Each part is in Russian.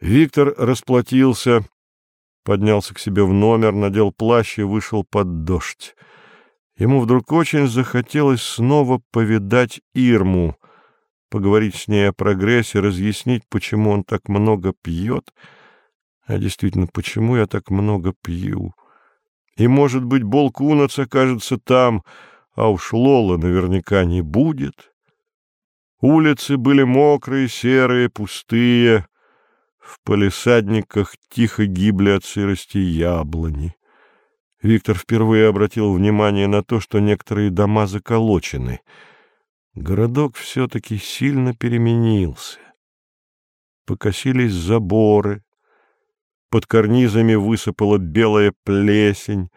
Виктор расплатился, поднялся к себе в номер, надел плащ и вышел под дождь. Ему вдруг очень захотелось снова повидать Ирму, поговорить с ней о прогрессе, разъяснить, почему он так много пьет, а действительно, почему я так много пью. И, может быть, Болкунац окажется там, а уж Лола наверняка не будет. Улицы были мокрые, серые, пустые, в палисадниках тихо гибли от сырости яблони. Виктор впервые обратил внимание на то, что некоторые дома заколочены. Городок все-таки сильно переменился. Покосились заборы, под карнизами высыпала белая плесень,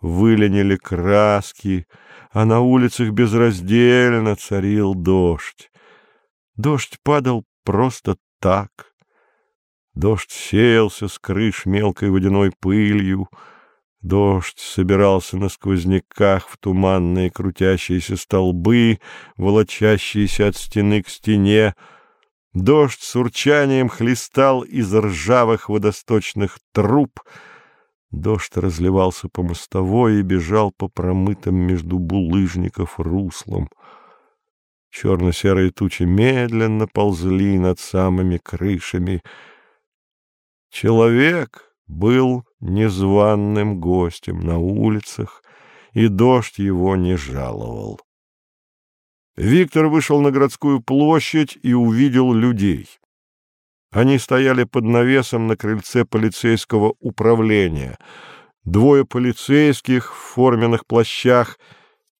выленили краски, а на улицах безраздельно царил дождь. Дождь падал просто так. Дождь сеялся с крыш мелкой водяной пылью, Дождь собирался на сквозняках в туманные крутящиеся столбы, волочащиеся от стены к стене. Дождь с урчанием хлестал из ржавых водосточных труб. Дождь разливался по мостовой и бежал по промытым между булыжников руслам. Черно-серые тучи медленно ползли над самыми крышами. Человек был незваным гостем на улицах, и дождь его не жаловал. Виктор вышел на городскую площадь и увидел людей. Они стояли под навесом на крыльце полицейского управления. Двое полицейских в форменных плащах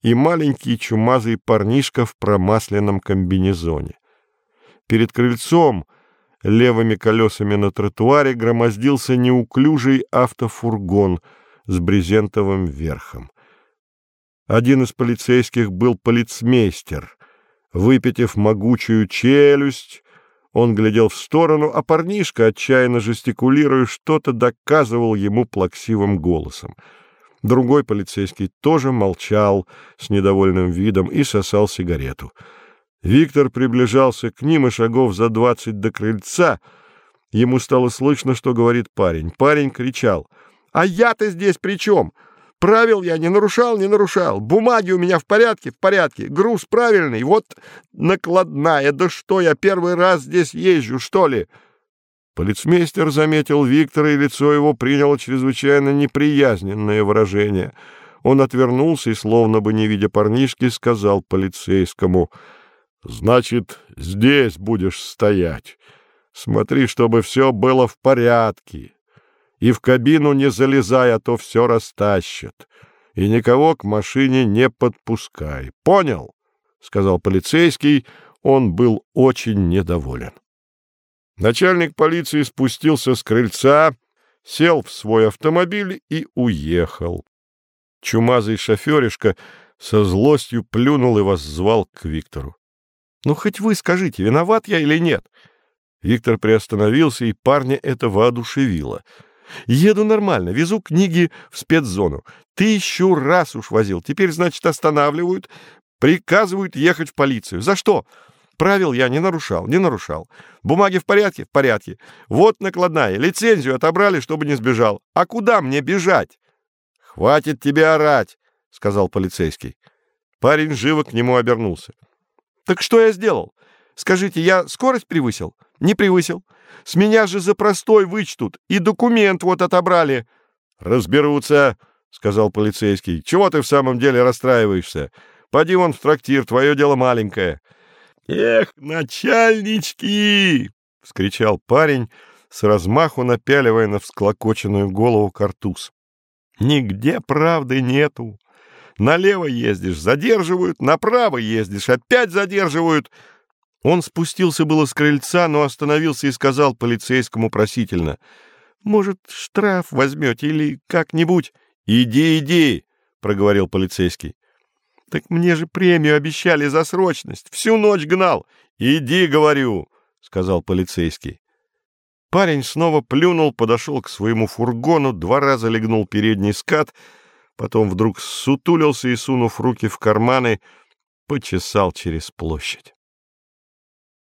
и маленький чумазый парнишка в промасленном комбинезоне. Перед крыльцом — левыми колесами на тротуаре громоздился неуклюжий автофургон с брезентовым верхом. Один из полицейских был полицмейстер. Выпитив могучую челюсть, он глядел в сторону, а парнишка, отчаянно жестикулируя, что-то доказывал ему плаксивым голосом. Другой полицейский тоже молчал с недовольным видом и сосал сигарету — Виктор приближался к ним и шагов за двадцать до крыльца. Ему стало слышно, что говорит парень. Парень кричал. «А я-то здесь при чем? Правил я не нарушал, не нарушал. Бумаги у меня в порядке, в порядке. Груз правильный, вот накладная. Да что, я первый раз здесь езжу, что ли?» Полицмейстер заметил Виктора, и лицо его приняло чрезвычайно неприязненное выражение. Он отвернулся и, словно бы не видя парнишки, сказал полицейскому — Значит, здесь будешь стоять. Смотри, чтобы все было в порядке. И в кабину не залезай, а то все растащат. И никого к машине не подпускай. Понял? — сказал полицейский. Он был очень недоволен. Начальник полиции спустился с крыльца, сел в свой автомобиль и уехал. Чумазый шоферишка со злостью плюнул и воззвал к Виктору. Ну, хоть вы скажите, виноват я или нет? Виктор приостановился, и парня это воодушевило. Еду нормально, везу книги в спецзону. Тысячу раз уж возил. Теперь, значит, останавливают, приказывают ехать в полицию. За что? Правил я не нарушал, не нарушал. Бумаги в порядке? В порядке. Вот накладная. Лицензию отобрали, чтобы не сбежал. А куда мне бежать? Хватит тебе орать, сказал полицейский. Парень живо к нему обернулся. Так что я сделал? Скажите, я скорость превысил? Не превысил. С меня же за простой вычтут, и документ вот отобрали. Разберутся, сказал полицейский. Чего ты в самом деле расстраиваешься? Поди вон в трактир, твое дело маленькое. Эх, начальнички! вскричал парень, с размаху напяливая на всклокоченную голову картуз. Нигде правды нету. Налево ездишь, задерживают, направо ездишь, опять задерживают. Он спустился было с крыльца, но остановился и сказал полицейскому просительно. «Может, штраф возьмете или как-нибудь?» «Иди, иди!» — проговорил полицейский. «Так мне же премию обещали за срочность. Всю ночь гнал. Иди, говорю!» — сказал полицейский. Парень снова плюнул, подошел к своему фургону, два раза легнул передний скат — потом вдруг сутулился и, сунув руки в карманы, почесал через площадь.